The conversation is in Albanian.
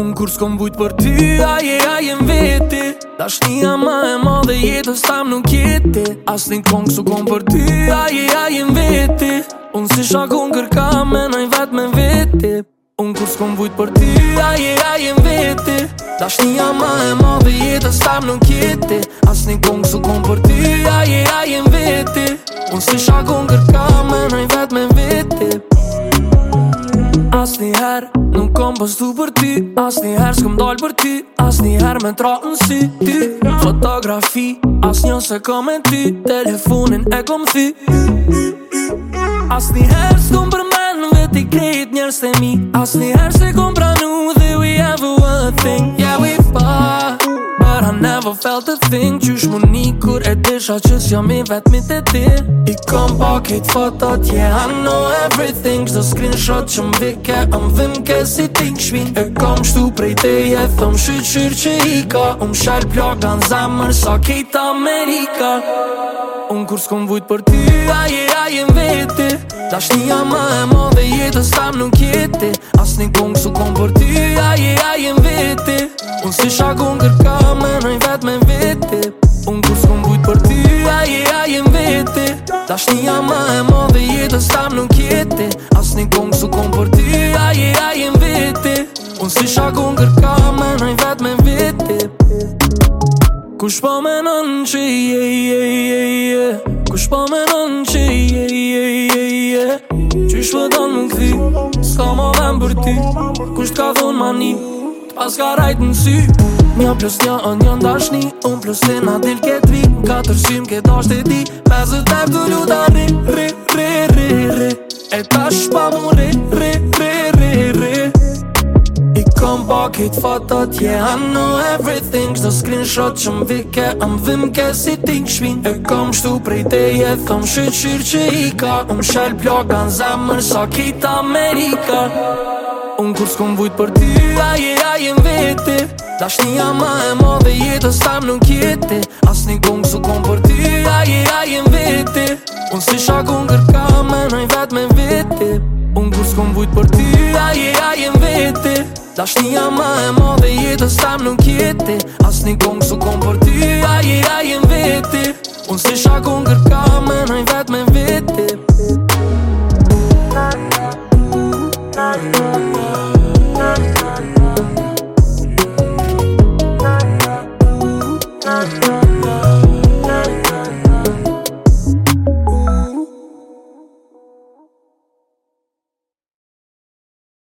Unë kur s'kom bujt për ty, aje, aje më veti Da shtia ma e ma dhe jetës tam nuk jeti As një kongë su kom për ty, aje, aje më veti Unë si shakon kërka me naj vet me vete Unë kur s'kom bujt për ty, aje, aje më veti Da shtia ma e ma dhe jetës tam nuk jeti As një kongë su kom për ty, aje, aje më veti Unë si shakon kërka me në i me veti kom pëstu për ty Asni her s'kom dal për ty Asni her me tra në si ty Fotografi As njën se kom e ty Telefonin e kom thy Asni her s'kom përmen Dhe ti krejt njerës të mi Asni her s'kom pranu Dhe we have a thing Yeah we thing never felt a thing Qysh më një kur e disha qës jam i vetmi të ti I kom pa kejt fotot, yeah I know everything Qdo screenshot që m'vike, am dhim ke si ting shvin E kom shtu prej te je, thom shyqyr që i ka Um shar ploga në zamër, sa kejt Amerika Un kur s'kom vujt për ty, a je, a je vete Dashnia ma e ma dhe jetës tam nuk jeti Asni kong ka me nëj vet me vete Unë kur s'kom bujt për ty, aje aje m'viti Dashnia ma e ma dhe jetës tam nuk jetë As një kong su kom për ty, aje aje m'viti Unë si shak unë kërka me nëj vet me vete Kush po me nën që je, je, je, je, je Kush po me nën që je, je, je, je, je Qysh më donë më këthi, s'ka më vem për ty Kush t'ka thonë ma ka rajtë në t'pas ka rajtë në sy Mjo plus një o një ndashni Un plus të në dil këtë vi Katër tërshim këtë ashtë e di Me zë të të luta ri, ri, ri, ri, ri E tash pa mu ri, ri, ri, ri, ri I kom bakit këtë fatat Yeah, I know everything Shdo screenshot që m'vike Am vim ke si ti shpin E kom shtu prej te jetë Thom shqyr që i ka Um shel plogan zemër Sa kita Amerika Unë kur s'kom vujt për ty Aje, aje në vete ma e ma dhe jetë Stam nuk kjetë As një kongë s'u kom për ty Aje, aje në vete Unë s'i shakon kërka Me në i vetë me vete Unë kur s'kom vujt për ty Aje, aje në vete ma e ma dhe jetë Stam nuk kjetë As një kongë s'u kom për ty Aje, aje në vete